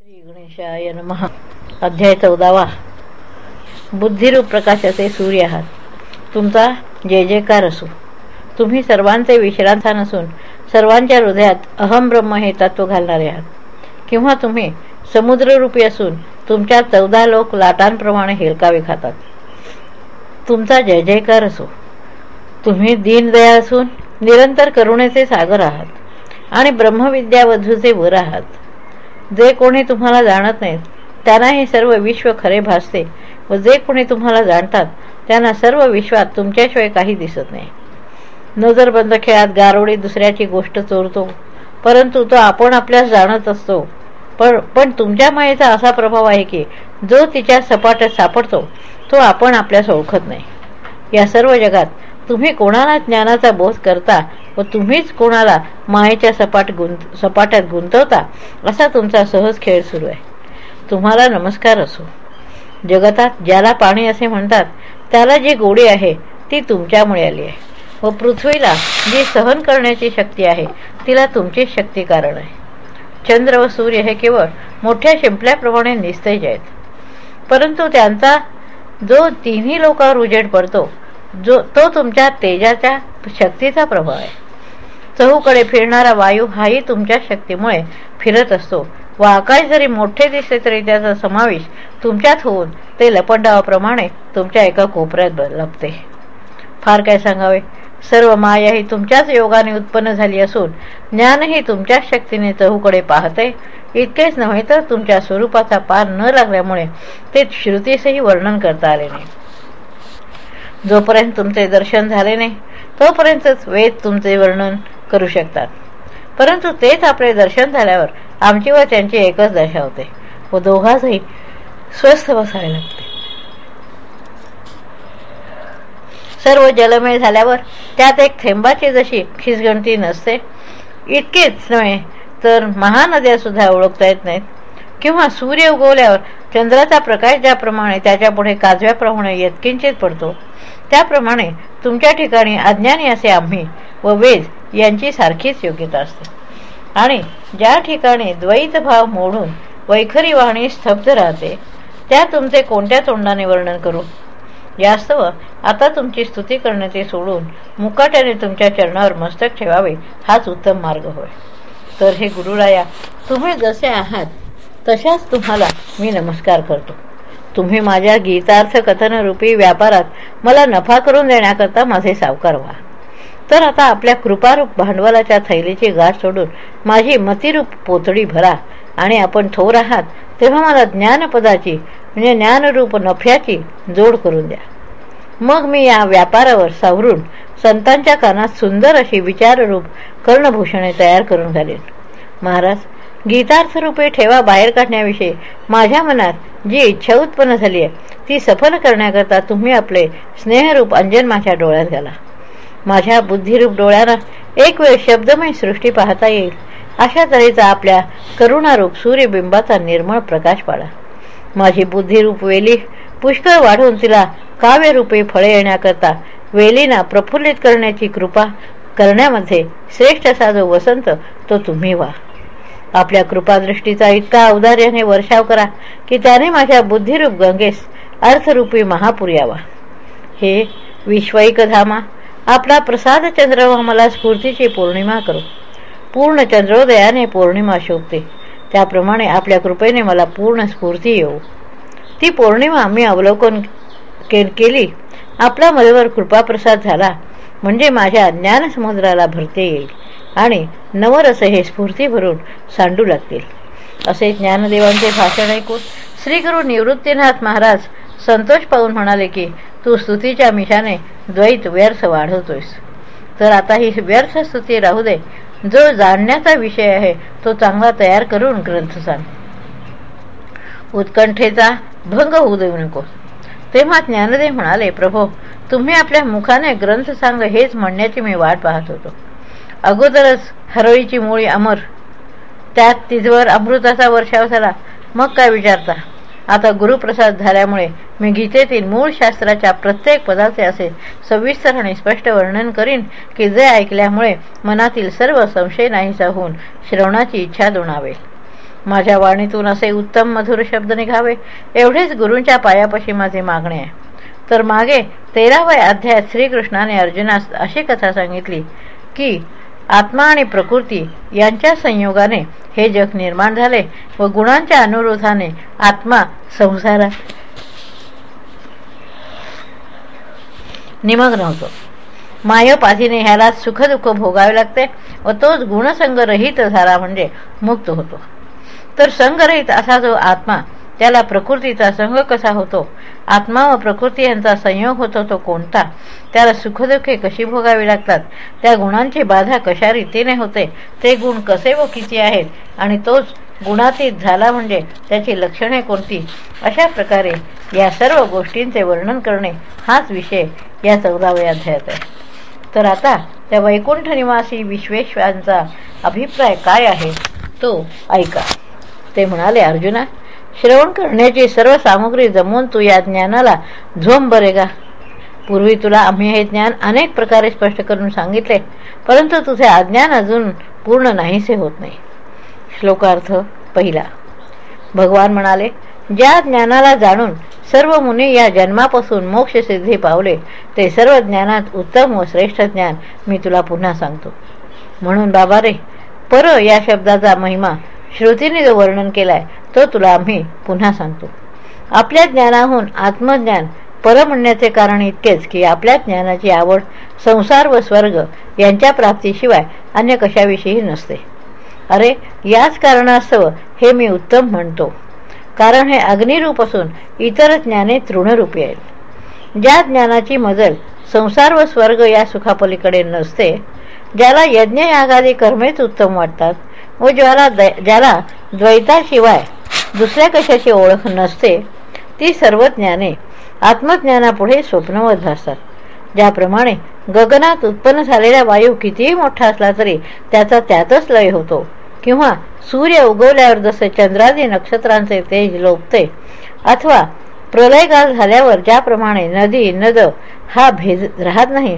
श्री गणेशाय नमः. अध्याय चौदावा. बुद्धिरूप प्रकाशाचे सूर्य आहात तुमचा जय जयकार असो. तुम्ही सर्वांचे विश्रांता नसून सर्वांच्या हृदयात अहम ब्रह्म हे तत्व घालणारे आहात. किंवा तुम्ही समुद्ररूपी असून तुमच्या चौदा लोक लाटांप्रमाणे हेलकावे खातात. तुमचा जय जयकार असो. तुम्ही दीनदया असून निरंतर करुणेचे सागर आहात आणि ब्रह्मविद्यावधूचे वर आहात. जे कोणी तुम्हाला जाणत नाहीत त्यांना हे सर्व विश्व खरे भासते व जे कोणी तुम्हाला जाणतात त्यांना सर्व विश्वात तुमच्याशिवाय काही दिसत नाही. नजरबंद खेळात गारोडी दुसऱ्याची गोष्ट चोरतो परंतु तो आपण आपल्यास जाणत असतो. पण पण तुमच्या मायेचा असा प्रभाव आहे की जो तिच्या सपाट्यात सापडतो तो आपण आपल्यास ओळखत नाही. या सर्व जगात तुम्ही कोणाला ज्ञानाचा बोध करता व तुम्हीच कोणाला मायेच्या सपाट गुंत सपाट्यात गुंतवता असा तुमचा सहज खेळ सुरू आहे. तुम्हाला नमस्कार असो. जगतात ज्याला पाणी असे म्हणतात त्याला जी गोडी आहे ती तुमच्यामुळे आली आहे. व पृथ्वीला जी सहन करण्याची शक्ती आहे तिला तुमचीच शक्ती कारण आहे. चंद्र व सूर्य हे केवळ मोठ्या शिंपल्याप्रमाणे निस्तेज आहेत परंतु त्यांचा जो तिन्ही लोकांवर उजेड पडतो जो तो तुमच्या तेजाच्या शक्तीचा प्रभाव आहे. चहूकडे फिरणारा वायू हाही तुमच्या शक्तीमुळे फिरत असतो. व आकाश जरी मोठे दिसले तरी त्याचा समावेश तुमच्यात होऊन ते लपंडावाप्रमाणे तुमच्या एका कोपऱ्यात लपते. फार काय सांगावे? सर्व माया ही तुमच्याच योगाने उत्पन्न झाली असून ज्ञानही तुमच्याच शक्तीने चहूकडे पाहते. इतकेच नव्हे तर तुमच्या स्वरूपाचा पार न लागल्यामुळे ते श्रुतीसही वर्णन करता आले नाही. जोपर्यंत तुमचे दर्शन झाले नाही तोपर्यंतच वेद तुमचे वर्णन करू शकतात. परंतु तेच आपले दर्शन झाल्यावर आमची व त्यांची एकच दशा होते व दोघांचही स्वस्थ बसावे लागते. सर्व जलमय झाल्यावर त्यात एक थेंबाची जशी खिसगणती नसते इतकेच नव्हे तर महानद्या सुद्धा ओळखता येत नाहीत. किंवा सूर्य उगवल्यावर चंद्राचा प्रकाश ज्याप्रमाणे त्याच्यापुढे काजव्याप्रमाणे यत्किंचित पडतो त्याप्रमाणे तुमच्या ठिकाणी अज्ञानी असे आम्ही व वेद यांची सारखीच योग्यता असते. आणि ज्या ठिकाणी द्वैत भाव मोडून वैखरी वाहणी स्तब्ध राहते त्या तुमचे कोणत्या तोंडाने वर्णन करू? यास्तव आता तुमची स्तुती ते सोडून मुकाट्याने तुमच्या चरणावर मस्तक ठेवावे हाच उत्तम मार्ग होय. तर हे गुरुराया तुम्ही जसे आहात तशाच तुम्हाला मी नमस्कार करतो. तुम्ही माझ्या गीतार्थ कथनरूपी व्यापारात मला नफा करून देण्याकरता माझे सावकार व्हा. तर आता आपल्या कृपारूप भांडवलाच्या थैलीची गाठ सोडून माझी मतिरूप पोतडी भरा आणि आपण थोर आहात तेव्हा मला ज्ञानपदाची म्हणजे ज्ञानरूप नफ्याची जोड करून द्या. मग मी या व्यापारावर सावरून संतांच्या कानात सुंदर अशी विचाररूप कर्णभूषणे तयार करून घालेन. महाराज गीतार्थरूपे ठेवा बाहेर काढण्याविषयी. माझ्या मनात जी इच्छा उत्पन्न झाली आहे ती सफल करण्याकरता तुम्ही आपले स्नेहरूप अंजन माझ्या डोळ्यात घाला. माझ्या बुद्धिरूप डोळ्यांना एक वेळ शब्दमय सृष्टी पाहता येईल. अशा तऱ्हेचा आपल्या करुणारूप सूर्यबिंबाचा निर्मळ प्रकाश पाडा. माझी बुद्धिरूप वेली पुष्कळ वाढून तिला काव्यरूपे फळे येण्याकरता वेलीना प्रफुल्लित करण्याची कृपा करण्यामध्ये श्रेष्ठ असा जो वसंत तो तुम्ही व्हा. आपल्या कृपादृष्टीचा इतका औदार्याने वर्षाव करा की त्याने माझ्या बुद्धिरूप गंगेस अर्थरूपी महापूर यावा. हे विश्वैक धामा आपला प्रसाद चंद्रवा मला स्फूर्तीची पौर्णिमा करू. पूर्ण चंद्रोदयाने पौर्णिमा शोभते. त्याप्रमाणे आपल्या कृपेने मला पूर्ण स्फूर्ती येऊ. ती पौर्णिमा मी अवलोकन के केली. आपला मधेवर कृपाप्रसाद झाला. म्हणजे माझ्या ज्ञानसमुद्राला भरते येईल आणि नवरस हे स्फूर्ती भरून सांडू लागतील. असे ज्ञानदेवांचे भाषण ऐकून श्रीगुरु निवृत्तीनाथ महाराज संतोष पाहून म्हणाले की तू स्तुतीच्या मिशाने द्वैत व्यर्थ वाढवतोयस. तर आता ही व्यर्थ स्तुती राहू दे. जो जाणण्याचा विषय आहे तो चांगला तयार करून ग्रंथ सांग उत्कंठेचा भंग होऊ देऊ नकोस तेव्हा ज्ञानदेव म्हणाले प्रभो तुम्ही आपल्या मुखाने ग्रंथ सांग हेच म्हणण्याची मी वाट पाहत होतो. अगोदरच हरळीची मुळी अमर त्यात तिजवर अमृताचा वर्षाव झाला. मग काय विचारता? आता गुरुप्रसाद झाल्यामुळे मी गीतेतील मूळ शास्त्राच्या प्रत्येक पदाचे असे सविस्तर आणि स्पष्ट वर्णन करीन की जे ऐकल्यामुळे मनातील सर्व संशय नाहीसा होऊन श्रवणाची इच्छा दुणावेल. माझ्या वाणीतून असे उत्तम मधुर शब्द निघावे एवढेच गुरूंच्या पायापाशी माझे मागणे आहे. तर मागे तेराव्या अध्यायात श्रीकृष्णाने अर्जुनास अशी कथा सांगितली की आत्मा आणि प्रकृती यांच्या संयोगाने हे जग निर्माण झाले व गुणांच्या अनुरोधाने आत्मा संसारात निमग्न होतो. मायोपाधीने ह्याला सुखदुःख भोगावे लागते व तोच गुणसंगरहित झाला म्हणजे मुक्त होतो. तर संगरहित असा जो आत्मा त्याला प्रकृतीचा संग कसा होतो? आत्मा व प्रकृती यांचा संयोग होतो तो कोणता? त्याला सुखदुःखे कशी भोगावी लागतात? त्या गुणांची बाधा कशा रीतीने होते? ते गुण कसे व किती आहेत? आणि तोच गुणातीत झाला म्हणजे त्याची लक्षणे कोणती? अशा प्रकारे या सर्व गोष्टींचे वर्णन करणे हाच विषय या चौदाव्या अध्यायात आहे. तर आता त्या वैकुंठ निवासी विश्वेश्वरांचा अभिप्राय काय आहे? तो ऐका. ते म्हणाले अर्जुना श्रवण करण्याची सर्व सामग्री जमवून तू या ज्ञानाला झोम बरे का? पूर्वी तुला आम्ही हे ज्ञान अनेक प्रकारे स्पष्ट करून सांगितले परंतु तुझे अज्ञान अजून पूर्ण नाहीसे होत नाही. श्लोकार्थ पहिला. भगवान म्हणाले ज्या ज्ञानाला जाणून सर्व मुनी या जन्मापासून मोक्षसिद्धी पावले ते सर्व ज्ञानात उत्तम व श्रेष्ठ ज्ञान मी तुला पुन्हा सांगतो. म्हणून बाबा रे पर या शब्दाचा महिमा श्रुतीने जो वर्णन केलाय तो तुला आम्ही पुन्हा सांगतो. आपल्या ज्ञानाहून आत्मज्ञान पर म्हणण्याचे कारण इतकेच की आपल्या ज्ञानाची आवड संसार व स्वर्ग यांच्या प्राप्तीशिवाय अन्य कशाविषयी नसते. अरे याच कारणास्तव हे मी उत्तम म्हणतो. कारण हे अग्निरूप असून इतर ज्ञाने तृणरूपी आहेत. ज्या ज्ञानाची मजल संसार व स्वर्ग या सुखापलीकडे नसते ज्याला यज्ञयागादी कर्मेच उत्तम वाटतात व ज्याला ज्याला द्वैताशिवाय दुसऱ्या कशाची ओळख नसते ती सर्व ज्ञाने आत्मज्ञानापुढे स्वप्नवत भासतात ज्याप्रमाणे गगनात उत्पन्न झालेला वायू कितीही मोठा असला तरी त्याचा त्यातच लय होतो. किंवा सूर्य उगवल्यावर जसे चंद्रादी नक्षत्रांचे तेज लोपते अथवा प्रलयकाल झाल्यावर ज्याप्रमाणे नदी नद हा भेद राहत नाही.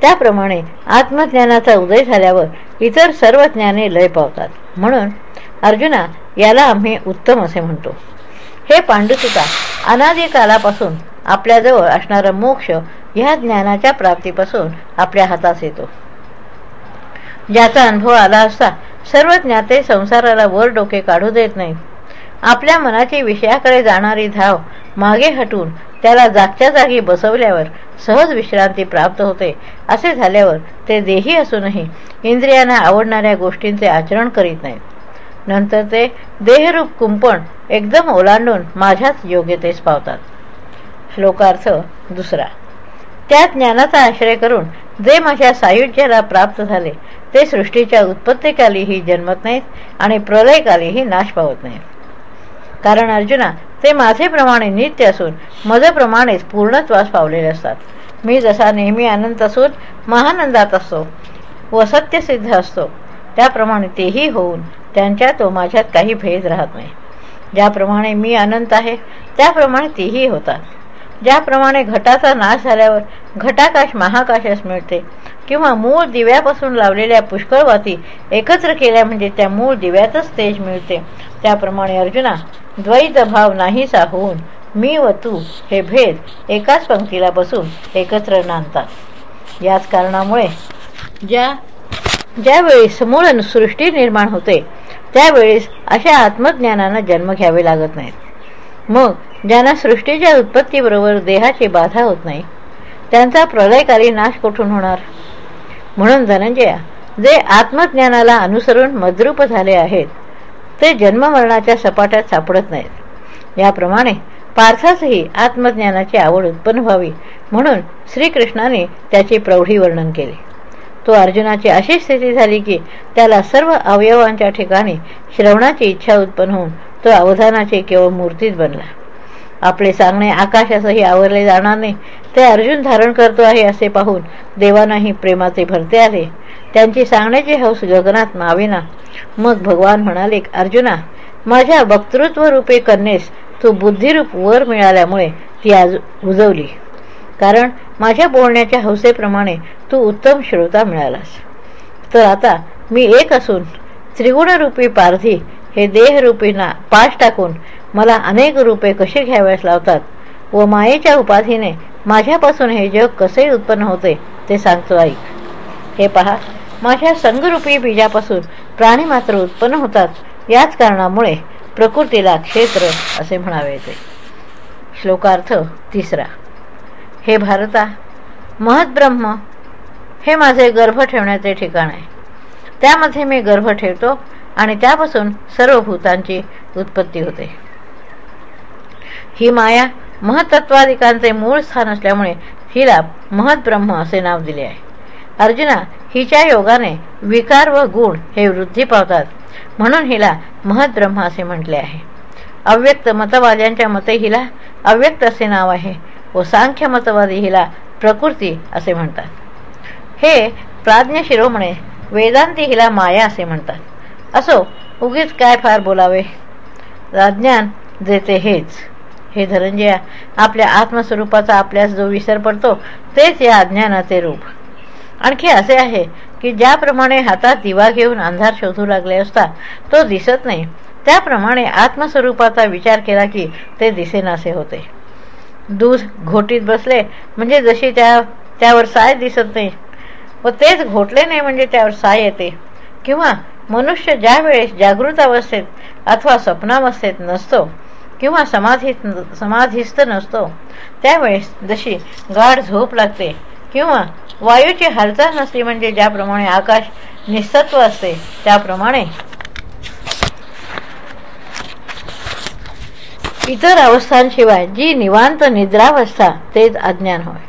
त्याप्रमाणे आत्मज्ञानाचा उदय झाल्यावर इतर सर्व ज्ञाने लय पावतात. म्हणून अर्जुना याला आम्ही उत्तम असे म्हणतो. हे पांडुसुता अनादी कालापासून आपल्याजवळ असणारा मोक्ष ह्या ज्ञानाच्या प्राप्तीपासून आपल्या हातात येतो. ज्याचा अनुभव आला असता सर्व ज्ञाते संसाराला वर डोके काढू देत नाही आपल्या मनाची विषयाकडे जाणारी धाव मागे हटून त्याला जागच्या जागी बसवल्यावर सहज विश्रांती प्राप्त होते. असे झाल्यावर ते देही असूनही इंद्रियांना आवडणाऱ्या गोष्टींचे आचरण करीत नाहीत. नंतर ते देहरूप कुंपण एकदम ओलांडून माझ्याच योग्यतेस पावतात. श्लोकार्थ दुसरा. त्या ज्ञानाचा आश्रय करून जे माझ्या सायुज्याला प्राप्त झाले ते सृष्टीच्या उत्पत्तीकालीही जन्मत नाहीत आणि प्रलयकालीही नाश पावत नाहीत. कारण अर्जुना ते माझेप्रमाणे नित्य असून मजप्रमाणेच पूर्णत्वास पावलेले असतात. मी जसा नेहमी आनंद असून महानंदात असतो व सत्यसिद्ध असतो त्याप्रमाणे तेही होऊन त्यांच्या तो माझ्यात काही भेद राहत नाही. ज्याप्रमाणे मी अनंत आहे त्याप्रमाणे तेही होतात. ज्याप्रमाणे घटाचा नाश झाल्यावर घटाकाश महाकाशास मिळते किंवा मूळ दिव्यापासून लावलेल्या पुष्कळवाती एकत्र केल्या म्हणजे त्या मूळ दिव्यातच तेज मिळते. त्याप्रमाणे अर्जुना द्वैत भाव नाहीसा होऊन मी व तू हे भेद एकाच पंक्तीला बसून एकत्र नांदतात. याच कारणामुळे ज्या ज्यावेळी समूळ सृष्टी निर्माण होते त्यावेळेस अशा आत्मज्ञानानं जन्म घ्यावे लागत नाहीत. मग ज्यांना सृष्टीच्या उत्पत्तीबरोबर देहाची बाधा होत नाही त्यांचा प्रलयकारी नाश कुठून होणार? म्हणून धनंजया जे आत्मज्ञानाला अनुसरून मद्रूप झाले आहेत ते जन्ममरणाच्या सपाट्यात सापडत नाहीत. याप्रमाणे पार्थासही आत्मज्ञानाची आवड उत्पन्न व्हावी म्हणून श्रीकृष्णाने त्याचे प्रौढी वर्णन केले. तो अर्जुनाची अशी स्थिती झाली की त्याला सर्व अवयवांच्या ठिकाणी श्रवणाची इच्छा उत्पन्न होऊन तो अवधानाची केवळ मूर्तीच बनला. आपले सांगणे आकाशासही आवरले जाणार नाही. ते अर्जुन धारण करतो आहे असे पाहून देवानाही प्रेमाचे भरते आले. त्यांची सांगण्याची हौस गगनात माविना. मग भगवान म्हणाले अर्जुना माझ्या वक्तृत्व रूपे कन्येस तू बुद्धिरूप वर मिळाल्यामुळे ती आज उजवली कारण माझ्या बोलण्याच्या हौसेप्रमाणे तू उत्तम श्रोता मिळालास. तर आता मी एक असून त्रिगुणरूपी पारधी हे देहरूपींना पाश टाकून मला अनेक रूपे कशी घ्याव्यास लावतात? व मायेच्या उपाधीने माझ्यापासून हे जग कसे उत्पन्न होते ते सांगतो ऐक हे पहा माझ्या संगरूपी बीजापासून प्राणी मात्र उत्पन्न होतात याच कारणामुळे प्रकृतीला क्षेत्र असे म्हणावे येते श्लोकार्थ तिसरा. हे भारता महद्ब्रह्म हे माझे गर्भ ठेवण्याचे ठिकाण आहे. त्यामध्ये मी गर्भ ठेवतो आणि त्यापासून सर्व भूतांची उत्पत्ती होते. ही माया महतत्वादिकांचे मूळ स्थान असल्यामुळे हिला महद्ब्रह्म असे नाव दिले आहे. अर्जुना हिच्या योगाने विकार व गुण हे वृद्धी पावतात म्हणून हिला महद्ब्रह्म असे म्हटले आहे. अव्यक्त मतवाद्यांच्या मते हिला अव्यक्त असे नाव आहे व सांख्य मतवादी हिला प्रकृती असे म्हणतात. हे प्राज्ञ शिरोमणे वेदांती हिला माया असे म्हणतात. असो उगीच काय फार बोलावे? राज्ञान देते हेच. हे धनंजया आपल्या आत्मस्वरूपाचा आपल्यास जो विसर पडतो तेच या अज्ञानाचे रूप. आणखी असे आहे की ज्याप्रमाणे हातात दिवा घेऊन अंधार शोधू लागले असता तो दिसत नाही. त्याप्रमाणे आत्मस्वरूपाचा विचार केला की ते दिसेनासे होते. दूध घोटीत बसले म्हणजे जशी त्या त्यावर साय दिसत नाही. व तेच घोटले नाही म्हणजे त्यावर साय येते. किंवा मनुष्य ज्या वेळेस जागृत अवस्थेत अथवा स्वप्नावस्थेत नसतो किंवा समाधीत समाधीस्थ नसतो. त्यावेळेस जशी गाढ झोप लागते किंवा वायूची हालचाल नसते म्हणजे ज्याप्रमाणे आकाश निस्तत्व असते त्याप्रमाणे इतर अवस्थांशिवाय जी निवांत निद्रावस्था तेच अज्ञान होय.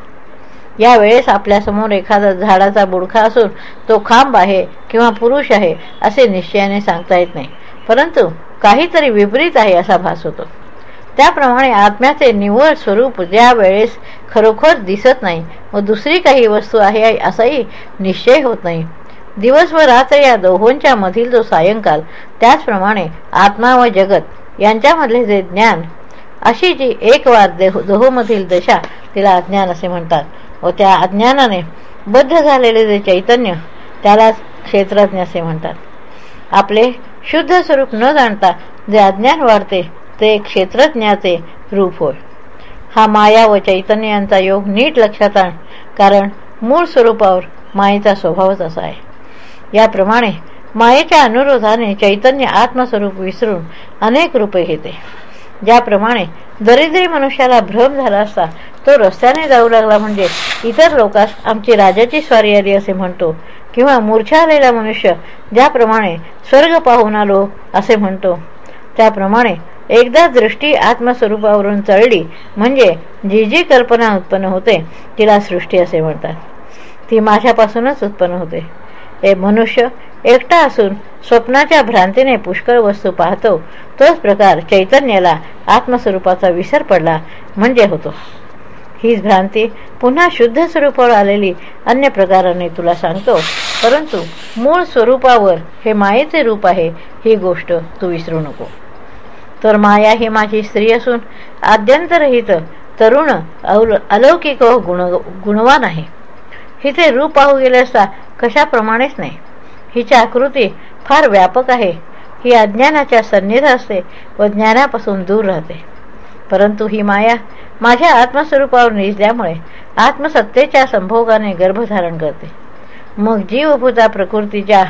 यावेळेस आपल्यासमोर एखादा झाडाचा बुडखा असून तो खांब आहे किंवा पुरुष आहे असे निश्चयाने सांगता येत नाही. परंतु काहीतरी विपरीत आहे असा भास होतो. त्याप्रमाणे आत्म्याचे निव्वळ स्वरूप ज्या वेळेस खरोखर दिसत नाही व दुसरी काही वस्तू आहे असाही निश्चय होत नाही. दिवस व रात्र या दोहोंच्या मधील जो सायंकाल त्याचप्रमाणे आत्मा व जगत यांच्यामधले जे ज्ञान अशी जी एक वार देह दोहोमधील दशा तिला अज्ञान असे म्हणतात. व त्या अज्ञानाने बद्ध झालेले जे चैतन्य त्यालाच क्षेत्रज्ञ असे म्हणतात. आपले शुद्ध स्वरूप न जाणता जे अज्ञान वाढते ते क्षेत्रज्ञाचे रूप होय. हा माया व चैतन्य यांचा योग नीट लक्षात आण कारण मूळ स्वरूपावर मायेचा स्वभावच असा आहे. याप्रमाणे मायेच्या अनुरोधाने चैतन्य आत्मस्वरूप विसरून अनेक रूपे घेते. ज्याप्रमाणे दरिद्री मनुष्याला भ्रम झाला असता तो रस्त्याने जाऊ लागला म्हणजे इतर लोकांस आमची राजाची स्वारी आली असे म्हणतो किंवा मूर्छा आलेला मनुष्य ज्याप्रमाणे स्वर्ग पाहून आलो असे म्हणतो. त्याप्रमाणे एकदा दृष्टी आत्मस्वरूपावरून चळली म्हणजे जी जी कल्पना उत्पन्न होते तिला सृष्टी असे म्हणतात. ती माझ्यापासूनच उत्पन्न होते. हे मनुष्य एकटा असून स्वप्नाच्या भ्रांतीने पुष्कळ वस्तू पाहतो तोच प्रकार चैतन्याला आत्मस्वरूपाचा विसर पडला म्हणजे होतो. हीच भ्रांती पुन्हा शुद्ध स्वरूपावर आलेली अन्य प्रकाराने तुला सांगतो. परंतु मूळ स्वरूपावर हे मायेचे रूप आहे ही गोष्ट तू विसरू नको. तर माया ही माझी स्त्री असून आद्यंतरहित तरुण अलौकिक व गुण गुणवान आहे. हिचे रूप पाहू गेले असता कशाप्रमाणेच नाही. हिची आकृती फार व्यापक आहे. ही अज्ञानाच्या सन्निध असते व ज्ञानापासून दूर राहते. परंतु ही माया माझ्या आत्मस्वरूपावर निजल्यामुळे आत्मसत्तेच्या संभोगाने गर्भधारण करते. मग जीवभूता प्रकृतीच्या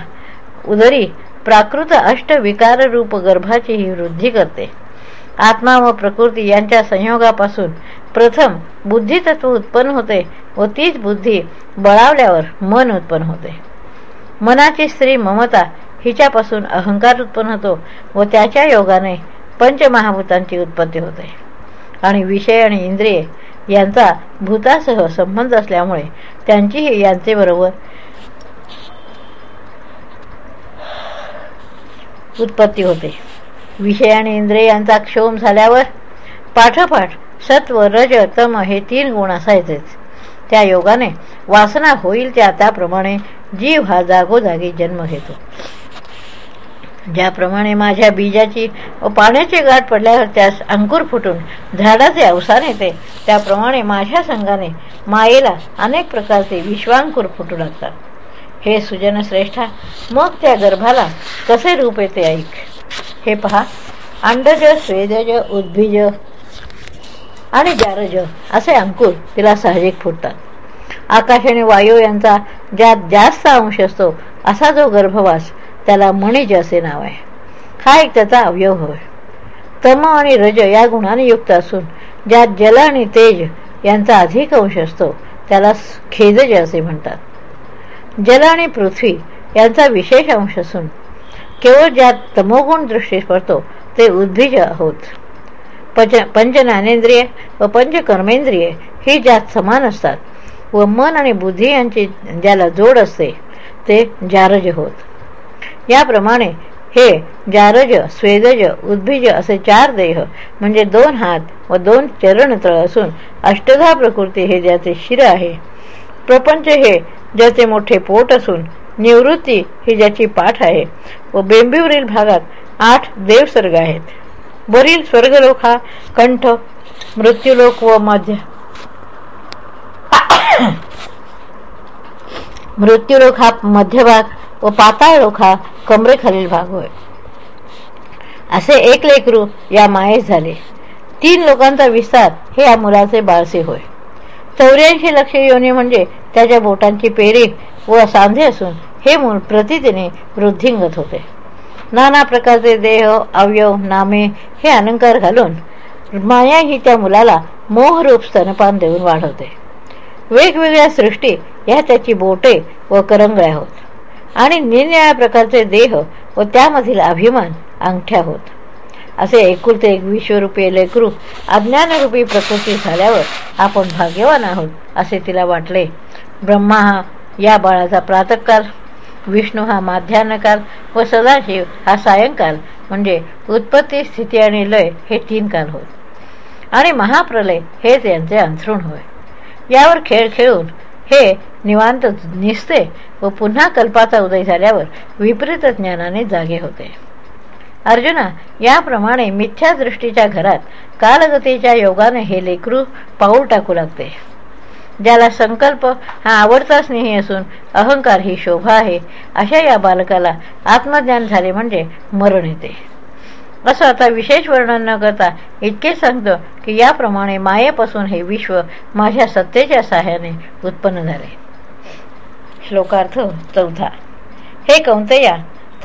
उदरी प्राकृत अष्टविकार रूप गर्भाची ही वृद्धी करते. आत्मा व प्रकृती यांच्या संयोगापासून प्रथम बुद्धितत्व उत्पन्न होते व तीच बुद्धी बळावल्यावर मन उत्पन्न होते. मनाची स्त्री ममता हिच्यापासून अहंकार उत्पन्न होतो व त्याच्या योगाने पंचमहाभूतांची उत्पत्ती होते. आणि विषय आणि इंद्रिये यांचा भूतासह संबंध असल्यामुळे त्यांचीही यांचेबरोबर उत्पत्ती होते. विषय आणि इंद्रियांचा क्षोम झाल्यावर पाठोपाठ सत्व रज तम हे तीन गुण असायचेच. त्या योगाने वासना होईल त्या त्याप्रमाणे जीव हा जागोजागी जन्म घेतो. ज्याप्रमाणे माझ्या बीजाची व पाण्याची गाठ पडल्यावर त्यास अंकुर फुटून झाडाचे अवसान येते त्याप्रमाणे माझ्या संघाने मायेला अनेक प्रकारचे विश्वांकुर फुटू लागतात. हे सुजन श्रेष्ठा मग त्या गर्भाला कसे रूप येते ऐक. हे पहा. अंडज स्वेदज उद्भिज आणि जारज असे अंकुर तिला साहजिक फुटतात. आकाश आणि वायू यांचा ज्यात जास्त अंश असतो असा जो गर्भवास त्याला मणिज असे नाव आहे. हा एक त्याचा अवयव होय. तम आणि रज या गुणाने युक्त असून ज्यात जल आणि तेज यांचा अधिक अंश असतो त्याला खेदज असे म्हणतात. जल आणि पृथ्वी यांचा विशेष अंश असून केवळ ज्यात तमोगुण दृष्टीस पडतो ते उद्भिज होत पंच पंचज्ञानेंद्रिय व पंचकर्मेंद्रिय ही ज्यात समान असतात व मन आणि बुद्धी यांची ज्याला जोड असते ते जारज होत. याप्रमाणे हे जारज स्वेदज उद्भिज असे चार देह म्हणजे दोन हात व दोन चरणतळ असून अष्टधा प्रकृती हे ज्याचे शिर आहे प्रपंच हे ज्याचे मोठे पोट असून निवृत्ती ही ज्याची पाठ आहे व बेंबीवरील भागात आठ देवसर्ग आहेत. वरील स्वर्गलोक हा कंठ मृत्यूलोक व मध्य. मृत्यूलोक हा मध्यभाग व पाताळलोक हा कमरेखालील भाग होय. असे एक लेकरू या मायेस झाले. तीन लोकांचा विस्तार हे या मुलाचे बाळसे होय. चौऱ्याऐंशी लक्ष योनी म्हणजे त्याच्या बोटांची पेरी व सांधे असून हे मूल प्रतिदिने वृद्धिंगत होते. नाना प्रकारचे देह अवयव नामे हे अलंकार घालून माया ही त्या मुलाला मोहरूप स्तनपान देऊन वाढवते. वेगवेगळ्या सृष्टी या त्याची बोटे व करंगळ्या होत. आणि निरनिळ्या प्रकारचे देह व त्यामधील अभिमान अंगठ्या होत. असे एकुलते एक विश्वरूपी लेकरू अज्ञानरूपी प्रकृती झाल्यावर आपण भाग्यवान आहोत असे तिला वाटले. ब्रह्मा हा या बाळाचा प्रातकाल विष्णू हा माध्यान्हकाल व सदाशिव हा सायंकाल म्हणजे उत्पत्ती स्थिती आणि लय हे तीन काल होत. आणि महाप्रलय हेच यांचे अंथरूण होय. यावर खेळ खेळून हे निवांत निसते व पुन्हा कल्पाचा उदय झाल्यावर विपरीत ज्ञानाने जागे होते. अर्जुना याप्रमाणे मिथ्या दृष्टीच्या घरात कालगतीच्या योगाने हे लेकरू पाऊल टाकू लागते. ज्याला संकल्प हा आवडता स्नेही असून अहंकार ही शोभा आहे अशा या बालकाला आत्मज्ञान झाले म्हणजे मरण येते. असं आता विशेष वर्णन न करता इतके सांगतो की याप्रमाणे मायेपासून हे विश्व माझ्या सत्तेच्या सहाय्याने उत्पन्न झाले. श्लोकार्थ चौथा. हे कौंतया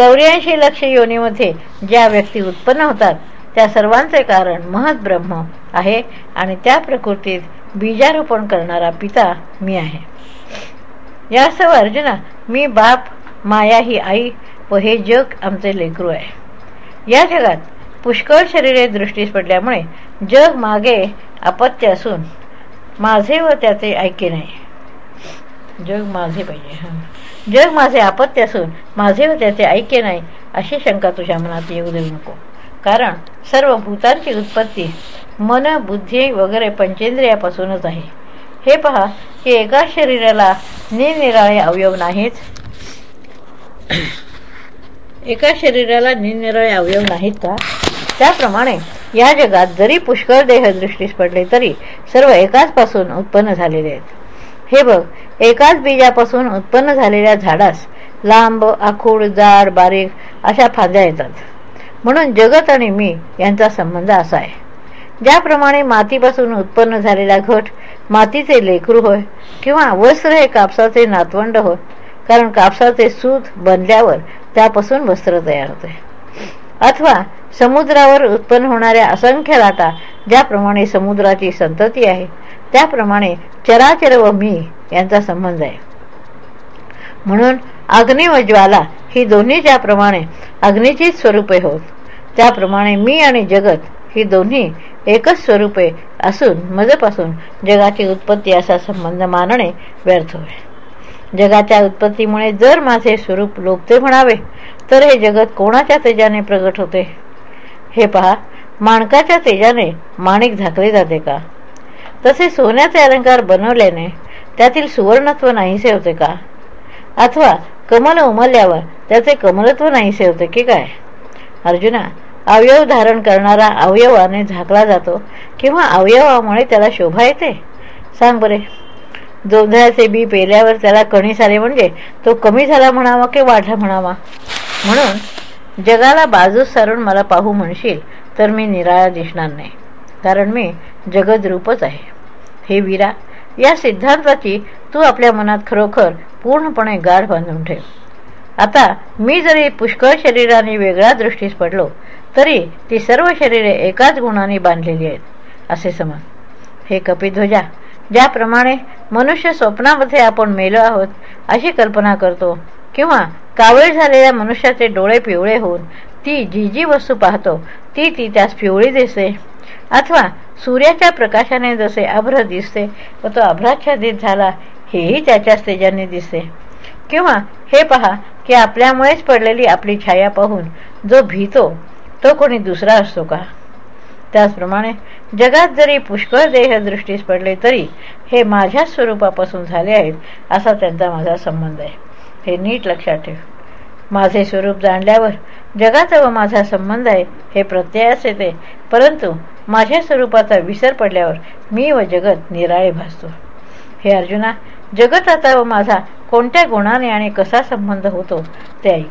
चौऱ्याऐंशी लक्ष योनीमध्ये ज्या व्यक्ती उत्पन्न होतात त्या सर्वांचे कारण महत ब्रह्म आहे आणि त्या प्रकृतीत बीजारोपण करणारा पिता मी आहे. यास्तव अर्जुना मी बाप माया ही आई व हे जग आमचे लेकरू आहे. या जगात पुष्कळ शरीरे दृष्टीस पडल्यामुळे जग मागे अपत्य असून माझे व त्याचे ऐके नाही. जग माझे पाहिजे हां. जग माझे आपत्य असून माझे व त्याचे ऐक्य नाही अशी शंका तुझ्या मनात येऊ देऊ नको. कारण सर्व भूतांची उत्पत्ती मन बुद्धी वगैरे पंचेंद्रियापासूनच आहे. हे पहा की एका शरीराला निरनिराळे अवयव नाहीत. एका शरीराला निरनिराळे अवयव नाहीत का? त्याप्रमाणे या जगात जरी पुष्कळ देह दृष्टीस पडले तरी सर्व एकाच पासून उत्पन्न झालेले आहेत. हे बघ एकाच बीजापासून उत्पन्न झालेल्या झाडास लांब आखूड जाड बारीक अशा फांद्या येतात. म्हणून जगत आणि मी यांचा संबंध असा आहे. ज्याप्रमाणे मातीपासून उत्पन्न झालेला घट मातीचे लेकरू होय किंवा वस्त्र हे कापसाचे नातवंड होय कारण कापसाचे सूत बनल्यावर त्यापासून वस्त्र तयार होते. अथवा समुद्रावर उत्पन्न होणाऱ्या असंख्य लाटा ज्याप्रमाणे समुद्राची संतती आहे त्याप्रमाणे चराचर व मी यांचा संबंध आहे. म्हणून अग्नी व ज्वाला ही दोन्ही ज्याप्रमाणे अग्नीचीच स्वरूपे होत त्याप्रमाणे मी आणि जगत ही दोन्ही एकच स्वरूपे असून मजपासून जगाची उत्पत्ती असा संबंध मानणे व्यर्थ होय. जगाच्या उत्पत्तीमुळे जर माझे स्वरूप लोपते म्हणावे तर हे जगत कोणाच्या तेजाने प्रगट होते? हे पहा माणकाच्या तेजाने माणिक झाकले जाते का? तसे सोन्याचे अलंकार बनवल्याने त्यातील सुवर्णत्व नाहीसे होते का? अथवा कमल उमलल्यावर त्याचे कमलत्व नाहीसे होते की काय? अर्जुना अवयव धारण करणारा अवयवाने झाकला जातो किंवा अवयवामुळे त्याला शोभा येते? सांग बरे. जोंधळ्याचे बी पेल्यावर त्याला कणी झाले म्हणजे तो कमी झाला म्हणावा की वाढला म्हणावा? म्हणून जगाला बाजूस सारून मला पाहू म्हणशील तर मी निराळा दिसणार नाही. कारण मी जगदरूपच आहे. हे वीरा या सिद्धांताची तू आपल्या मनात खरोखर पूर्णपणे गाढ बांधून ठेव. आता मी जरी पुष्कळ शरीराने वेगळ्या दृष्टीस पडलो तरी ती सर्व शरीरे एकाच गुणाने बांधलेली आहेत असे समज. हे कपिध्वजा ज्याप्रमाणे मनुष्य स्वप्नामध्ये आपण मेलो आहोत अशी कल्पना करतो किंवा कावळे झालेल्या मनुष्याचे डोळे पिवळे होऊन ती जी जी वस्तू पाहतो ती ती त्यास पिवळी दिसते. अथवा सूर्याच्या प्रकाशाने जसे अभ्र दिसते व तो अभ्राच्छादित झाला हेही त्याच्याच तेजाने दिसते. किंवा हे पहा की आपल्यामुळेच पडलेली आपली छाया पाहून जो भीतो तो कोणी दुसरा असतो का? त्याचप्रमाणे जगात जरी पुष्कळ देहदृष्टीस पडले तरी हे माझ्याच स्वरूपापासून झाले आहेत असा त्यांचा माझा संबंध आहे. हे नीट लक्षात ठेव. माझे स्वरूप जाणल्यावर जगाचा व माझा संबंध आहे हे प्रत्ययास येते परंतु माझ्या स्वरूपाचा विसर पडल्यावर मी व जगत निराळे भासतो. हे अर्जुना जगत आता व माझा कोणत्या गुणाने आणि कसा संबंध होतो ते ऐक.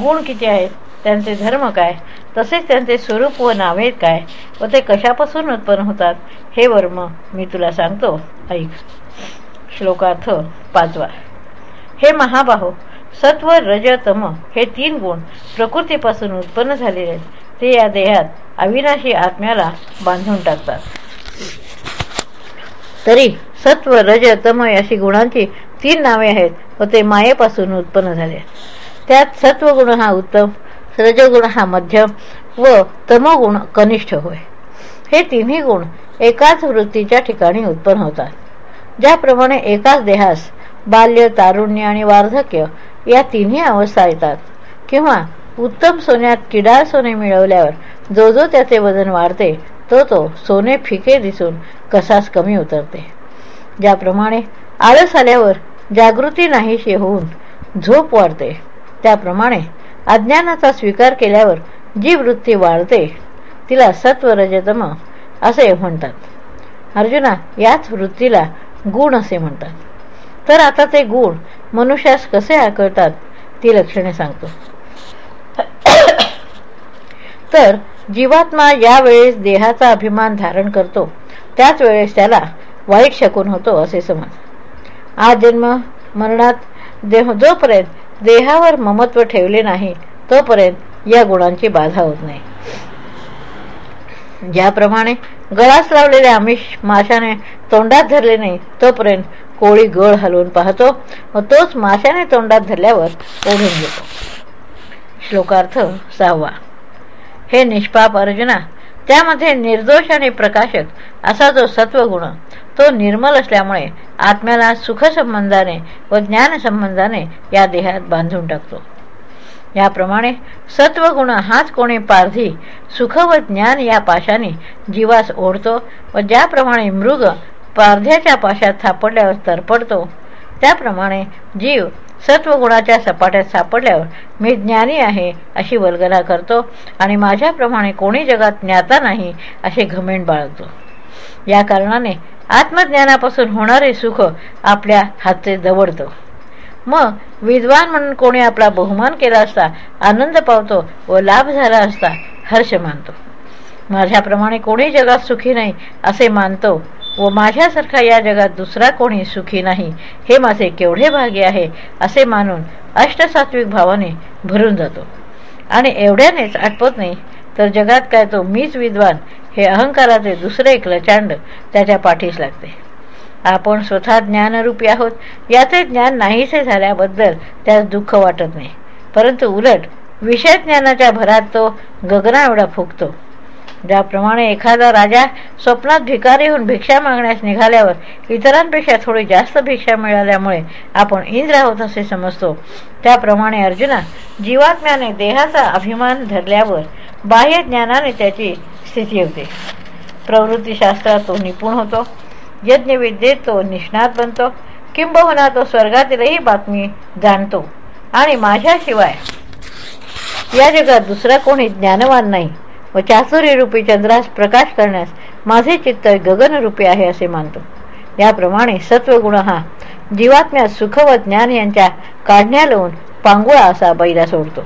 गुण किती आहेत? त्यांचे धर्म काय? तसेच त्यांचे स्वरूप व नावे काय? व ते कशापासून उत्पन्न होतात? हे वर्म मी तुला सांगतो. ऐक. श्लोकार्थ पाचवा. हे महाबाहो सत्व रज तम हे तीन गुण प्रकृतीपासून उत्पन्न झालेले आहेत. ते या देहात अविनाशी आत्म्याला बांधून टाकतात. तरी सत्व रज तम अशी गुणांची तीन नावे आहेत व ते मायेपासून उत्पन्न झाले. त्यात सत्वगुण हा उत्तम रजगुण हा मध्यम व तमगुण कनिष्ठ होय. हे तिन्ही गुण एकाच वृत्तीच्या ठिकाणी उत्पन्न होतात. ज्याप्रमाणे एकाच देहास बाल्य तारुण्य आणि वार्धक्य या तिन्ही अवस्था येतात. किंवा उत्तम सोन्यात किडाळ सोने मिळवल्यावर जो जो त्याचे वजन वाढते तो तो सोने फिके दिसून कसाच कमी उतरते. ज्याप्रमाणे आळस आल्यावर जागृती नाहीशी होऊन झोप वाढते त्याप्रमाणे अज्ञानाचा स्वीकार केल्यावर जी वृत्ती वाढते तिला सत्वरजतम असे म्हणतात. अर्जुना याच वृत्तीला गुण असे म्हणतात. तर आता ते गुण मनुष्यास कसे आकळतात ती लक्षणे सांगतो. तर जीवात्मा ज्या वेळेस देहाचा अभिमान धारण करतो त्याच वेळेस त्याला वाईट शकून होतो असे समज. आज जन्म मरणात देह जोपर्यंत देहावर ममत्व ठेवले नाही तोपर्यंत या गुणांची बाधा होत नाही. ज्याप्रमाणे गळास लावलेले आमिष माशाने तोंडात धरले नाही तोपर्यंत कोळी गळ हलवून पाहतो. व तोच माशाने तोंडात धरल्यावर ओढून घेतो. श्लोकार्थ सहावा. हे निष्पाप अर्जुना त्यामध्ये निर्दोष आणि प्रकाशक असा जो सत्वगुण तो निर्मल असल्यामुळे आत्म्याला सुखसंबंधाने व ज्ञानसंबंधाने या देहात बांधून टाकतो. याप्रमाणे सत्वगुण हाच कोणी पारधी सुख व ज्ञान या पाशाने जीवास ओढतो व ज्याप्रमाणे मृग पारध्याच्या पाशात सापडल्यावर तरपडतो त्याप्रमाणे जीव सत्वगुणाच्या सपाट्यात सापडल्यावर मी ज्ञानी आहे अशी वल्गना करतो आणि माझ्याप्रमाणे कोणी जगात ज्ञाता नाही असे घमेंड बाळगतो. या कारणाने आत्मज्ञानापासून होणारे सुख आपल्या हातचे दवडतो. मग विद्वान म्हणून कोणी आपला बहुमान केला असता आनंद पावतो व लाभ झाला असता हर्ष मानतो. माझ्याप्रमाणे कोणी जगात सुखी नाही असे मानतो व माझ्यासारखा या जगात दुसरा कोणी सुखी नाही हे माझे केवढे भाग्य आहे असे मानून अष्टसात्विक भावाने भरून जातो. आणि एवढ्यानेच आठवत नाही तर जगात काय तो मीच विद्वान हे अहंकाराचे दुसरे एक लचांड त्याच्या पाठीस लागते. आपण स्वतः ज्ञानरूपी आहोत याचे ज्ञान नाहीसे झाल्याबद्दल त्यास दुःख वाटत नाही. परंतु उलट विषय ज्ञानाच्या भरात तो गगना एवढा फुकतो ज्याप्रमाणे एखादा राजा स्वप्नात भिकारी होऊन भिक्षा मागण्यास निघाल्यावर इतरांपेक्षा थोडी जास्त भिक्षा मिळाल्यामुळे आपण इंद्र आहोत असे समजतो. त्याप्रमाणे अर्जुना जीवात्म्याने देहाचा अभिमान धरल्यावर बाह्य ज्ञानाने त्याची स्थिती होते. प्रवृत्तीशास्त्रात तो निपुण होतो. यज्ञविद्येत तो निष्णात बनतो. किंबहुना तो स्वर्गातीलही बातमी जाणतो. आणि माझ्याशिवाय या जगात दुसरा कोणी ज्ञानवान नाही. व चातुर्यरूपी चंद्रास प्रकाश करण्यास माझे चित्त गगनरूपी आहे असे मानतो. याप्रमाणे सत्वगुण हा जीवात्म्यात सुख व ज्ञान यांच्या काढण्या लावून पांगुळा असा बैला सोडतो.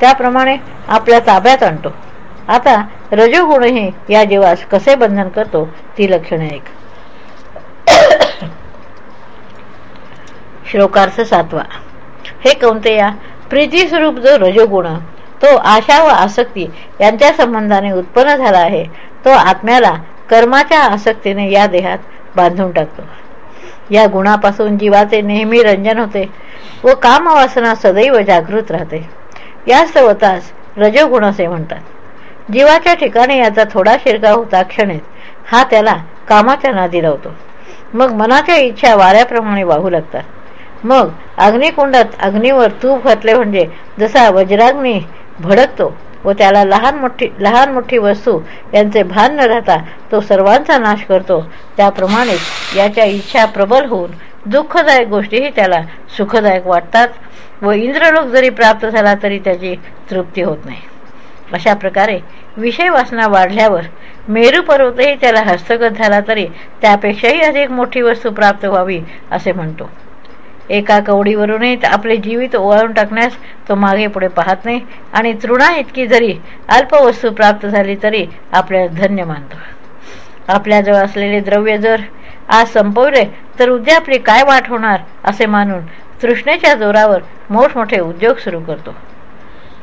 त्याप्रमाणे आपल्या ताब्यात आणतो. आता रजोगुणही या जीवास कसे बंधन करतो ती लक्षणे एक श्लोकार्थ सातवा. हे या प्रीतीस्वरूप जो रजोगुण तो आशा व आसक्ती यांच्या संबंधाने उत्पन्न झाला आहे. तो आत्म्याला कर्माच्या आसक्तीने या देहात बांधून टाकतो. या गुणापासून जीवाचे नेहमी रंजन होते व कामवासना सदैव जागृत राहते. या सवतास रजोगुण असे म्हणतात. जीवाच्या ठिकाणी याचा थोडा शिरकाव होता क्षणेत हा त्याला कामाच्या नादी लावतो. मग मनाच्या इच्छा वाऱ्याप्रमाणे वाहू लागतात. मग अग्निकुंडात अग्नीवर तूप घातले म्हणजे जसा वज्राग्नी भडकतो व त्याला लहान मोठी लहान मोठी वस्तू यांचे भान न राहता तो सर्वांचा नाश करतो. त्याप्रमाणेच याच्या इच्छा प्रबल होऊन दुःखदायक गोष्टीही त्याला सुखदायक वाटतात व इंद्रलोक जरी प्राप्त झाला तरी त्याची तृप्ती होत नाही. अशा प्रकारे विषय वासना वाढल्यावर मेरू पर्वतही त्याला हस्तगत झाला तरी त्यापेक्षाही अधिक मोठी वस्तू प्राप्त व्हावी असे म्हणतो. एका कवडीवरूनही आपले जीवित ओवाळून टाकण्यास तो मागे पुढे पाहत नाही. आणि तृणा इतकी जरी अल्पवस्तू प्राप्त झाली तरी आपल्याला धन्य मानतो. आपल्याजवळ असलेले द्रव्य जर आज संपवले तर उद्या आपली काय वाट होणार असे मानून तृष्णेच्या जोरावर मोठमोठे उद्योग सुरू करतो.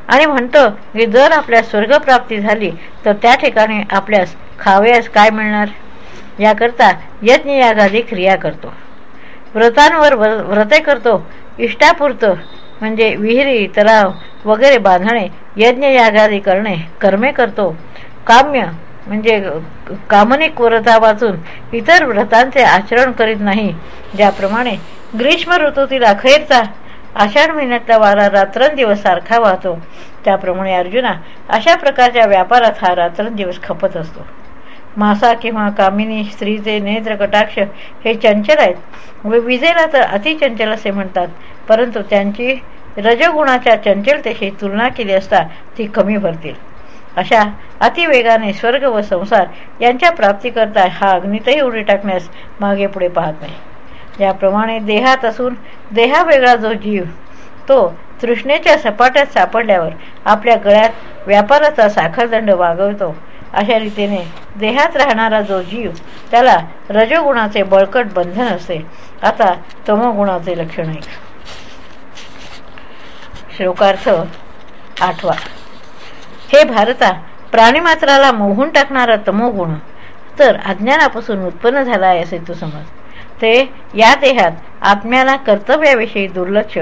आणि म्हणतो की जर आपल्या स्वर्गप्राप्ती झाली तर त्या ठिकाणी आपल्यास खावयास काय मिळणार? याकरता यज्ञ यागादी क्रिया करतो. व्रतांवर व्रते करतो. इष्टापुरतं म्हणजे विहिरी तलाव वगैरे बांधणे यज्ञयागादी करणे कर्मे करतो. काम्य म्हणजे कामनिक व्रता वाचून इतर व्रतांचे आचरण करीत नाही. ज्याप्रमाणे ग्रीष्म ऋतूतील अखेरचा आषाढ महिन्यातला वारा रात्रंदिवस सारखा वाहतो. त्याप्रमाणे अर्जुना अशा प्रकारच्या व्यापारात हा रात्रंदिवस खपत असतो. मासा किंवा कामिनी स्त्रीचे नेत्र कटाक्ष हे चंचल आहेत. व विजेला तर अतिचंचल असे म्हणतात. परंतु त्यांची रजगुणाच्या चंचलतेशी तुलना केली असता ती कमी भरतील. अशा अतिवेगाने स्वर्ग व संसार यांच्या प्राप्तीकरता हा अग्नीतही उडी टाकण्यास मागे पुढे पाहत नाही. ज्याप्रमाणे देहात असून देहावेगळा जो जीव तो तृष्णेच्या सपाट्यात सापडल्यावर आपल्या गळ्यात व्यापाराचा साखरदंड वागवतो. अशा रीतीने देहात राहणारा जो जीव त्याला रजोगुणाचे बळकट बंधन असते. आता तमोगुणाचे लक्षण आहे. श्लोकार्थ आठवा. हे भारता प्राणीमात्राला मोहून टाकणारा तमोगुण तर अज्ञानापासून उत्पन्न झाला आहे असे तू समज. ते या देहात आत्म्याला कर्तव्याविषयी दुर्लक्ष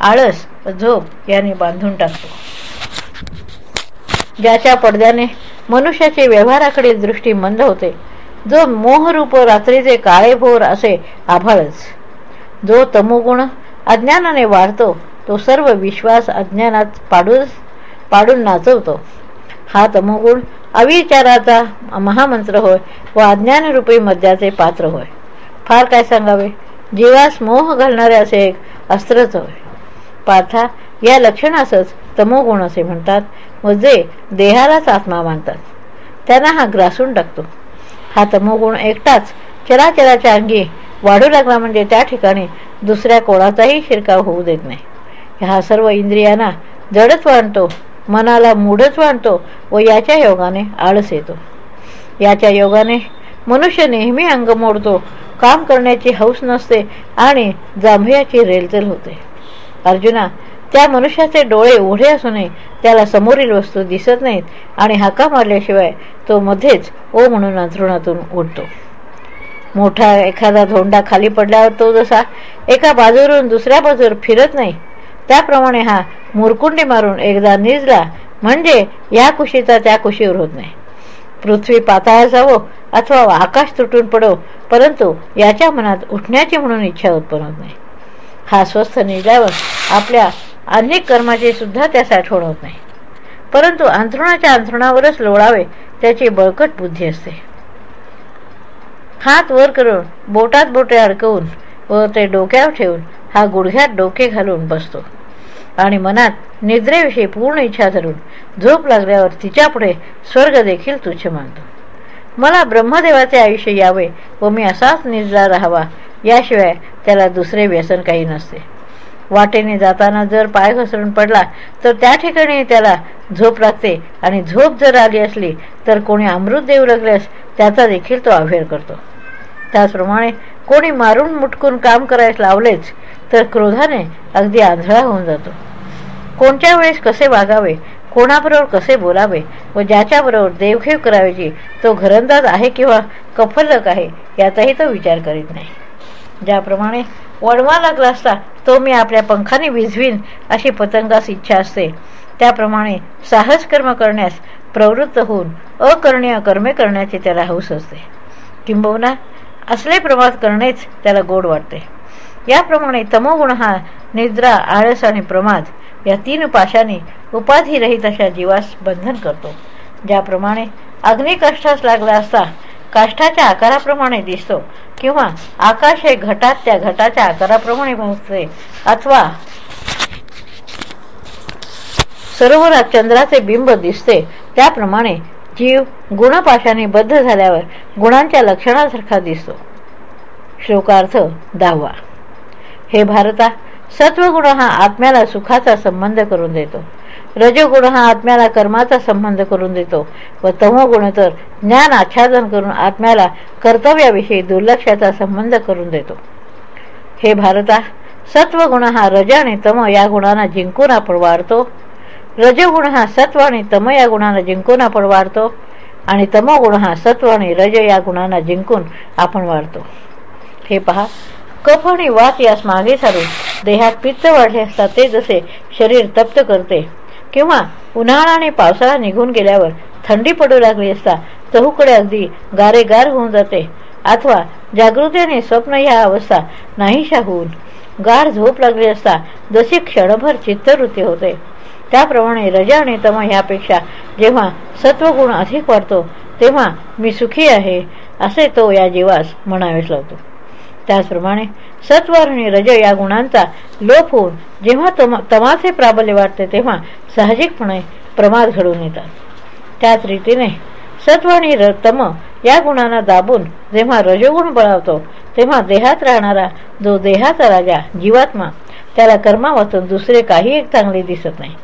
आळस झोप यांनी बांधून टाकतो. ज्याच्या पडद्याने मनुष्याची व्यवहाराकडे दृष्टी मंद होते. जो मोहरूप रात्रीचे काळेभोर असे आभाळच. जो तमोगुण अज्ञानाने वाढतो तो सर्व विश्वास अज्ञानात पाडून पाडून नाचवतो. हा तमोगुण अविचाराचा महामंत्र होय व अज्ञानरूपी मद्याचे पात्र होय. फार काय सांगावे? जीवास मोह घालणारे असे एक अस्त्रच होय. पाथा या लक्षणासच तमोगुण असे म्हणतात. म्हणजे व जे देहालाच आत्मा मानतात. त्यांना हा ग्रासून टाकतो. हा तमोगुण एकटाच चराचराच्या अंगी वाढू लागला म्हणजे त्या ठिकाणी दुसऱ्या कोणाचाही शिरकाव होऊ देत नाही. हा सर्व इंद्रियांना जडच वाढतो मनाला मूढच वाढतो व याच्या योगाने आळस येतो. याच्या योगाने मनुष्य नेहमी अंग मोडतो काम करण्याची हौस नसते आणि जांभयाची रेलचेल होते. अर्जुना त्या मनुष्याचे डोळे उघडे असूनही त्याला समोरील वस्तू दिसत नाहीत आणि हाका मारल्याशिवाय तो मध्येच ओ म्हणून अंथरुणातून उडतो. मोठा एखादा धोंडा खाली पडल्यावर तो जसा एका बाजूवरून दुसऱ्या बाजूवर फिरत नाही त्याप्रमाणे हा मुरकुंडी मारून एकदा निजला म्हणजे या कुशीचा त्या कुशीवर होत नाही. पृथ्वी पाताळ जावो अथवा आकाश तुटून पडो परंतु याच्या मनात उठण्याची म्हणून इच्छा उत्पन्न होत नाही. हा स्वस्थ निजल्यावर आपल्या अनेक कर्माचे सुद्धा त्या आठवण होत नाही. परंतु अंथरुणाच्या अंथरुणावरच लोळावे त्याची बळकट बुद्धी असते. हात वर करून बोटात बोटे अडकवून व ते डोक्यावर ठेवून हा गुडघ्यात डोके घालून बसतो. आणि मनात निद्रेविषयी पूर्ण इच्छा धरून झोप लागल्यावर तिच्यापुढे स्वर्ग देखील तुच्छ मानतो. मला ब्रह्मदेवाचे आयुष्य यावे व मी असाच निद्रा राहावा याशिवाय त्याला दुसरे व्यसन काही नसते. वाटेने जाताना जर पाय घसरून पडला तर त्या ठिकाणी त्याला झोप लागते. आणि झोप जर आली असली तर कोणी अमृत देऊ लागल्यास त्याचा देखील तो अभेर करतो. त्याचप्रमाणे कोणी मारून मुटकून काम करायला लावलेच तर क्रोधाने अगदी आंधळा होऊन जातो. कोणत्या वेळेस कसे वागावे कोणाबरोबर कसे बोलावे व ज्याच्याबरोबर देवघेव करायची तो घरंदाज आहे किंवा कफलक आहे याचाही तो विचार करीत नाही. ज्याप्रमाणे वणवा लागला असता तो मी आपल्या पंखाने विझवीन अशी पतंगास इच्छा असते. त्याप्रमाणे साहस कर्म करण्यास प्रवृत्त होऊन अकरणीय कर्मे करण्याची त्याला हौस असते. किंबहुना असले प्रमाद करणेच त्याला गोड वाटते. याप्रमाणे तमोगुण हा निद्रा आळस आणि प्रमाद या तीन पाशाने उपाधिरहित अशा जीवास बंधन करतो. ज्याप्रमाणे अग्निकाष्ठास लागला असता काष्ठाच्या आकाराप्रमाणे दिसतो. किंवा आकाश हे घटात त्या घटाच्या आकाराप्रमाणे भासते. अथवा सरोवरात चंद्राचे बिंब दिसते. त्याप्रमाणे जीव गुणपाशाने बद्ध झाल्यावर गुणांच्या लक्षणासारखा दिसतो. श्लोकार्थ दहावा. हे भारता सत्वगुण हा आत्म्याला सुखाचा संबंध करून देतो. रजोगुण हा आत्म्याला कर्माचा संबंध करून देतो. व तमोगुण तर ज्ञान आच्छादन करून आत्म्याला कर्तव्याविषयी दुर्लक्षाचा संबंध करून देतो. हे भारता सत्वगुण हा रज आणि तम या गुणांना जिंकून आपण वाढतो. रजगुण हा सत्व आणि तम या गुणांना जिंकून आपण वाढतो. आणि तमोगुण हा सत्व आणि रज या गुणांना जिंकून आपण वाढतो. हे पहा कफ आणि वात यास मागे सारून देहात पित्त वाढले असता ते जसे शरीर तप्त करते. किंवा उन्हाळा आणि पावसाळा निघून गेल्यावर थंडी पडू लागली असता चहूकडे अगदी गारेगार होऊन जाते. अथवा जागृतीने स्वप्न ह्या अवस्था नाहीशा होऊन गार झोप लागली असता जशी क्षणभर चित्तवृत्ती होते. त्याप्रमाणे रजा आणि तम ह्यापेक्षा जेव्हा सत्वगुण अधिक वाढतो तेव्हा मी सुखी आहे असे तो या जीवास म्हणावेच लावतो त्याचप्रमाणे सत्व आणि रज या गुणांचा लोप होऊन जेव्हा तम तमाचे प्राबल्य वाटते तेव्हा साहजिकपणे प्रमाद घडून येतात. त्याच रीतीने सत्व आणि तम या गुणांना दाबून जेव्हा रजोगुण बळावतो तेव्हा देहात राहणारा जो देहाचा राजा जीवात्मा त्याला कर्मावाचून दुसरे काही एक चांगले दिसत नाही.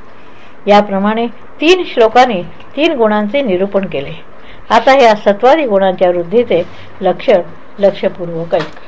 याप्रमाणे तीन श्लोकांनी तीन गुणांचे निरूपण केले. आता या सत्वादी गुणांच्या वृद्धीचे लक्षण लक्षपूर्वक ऐक.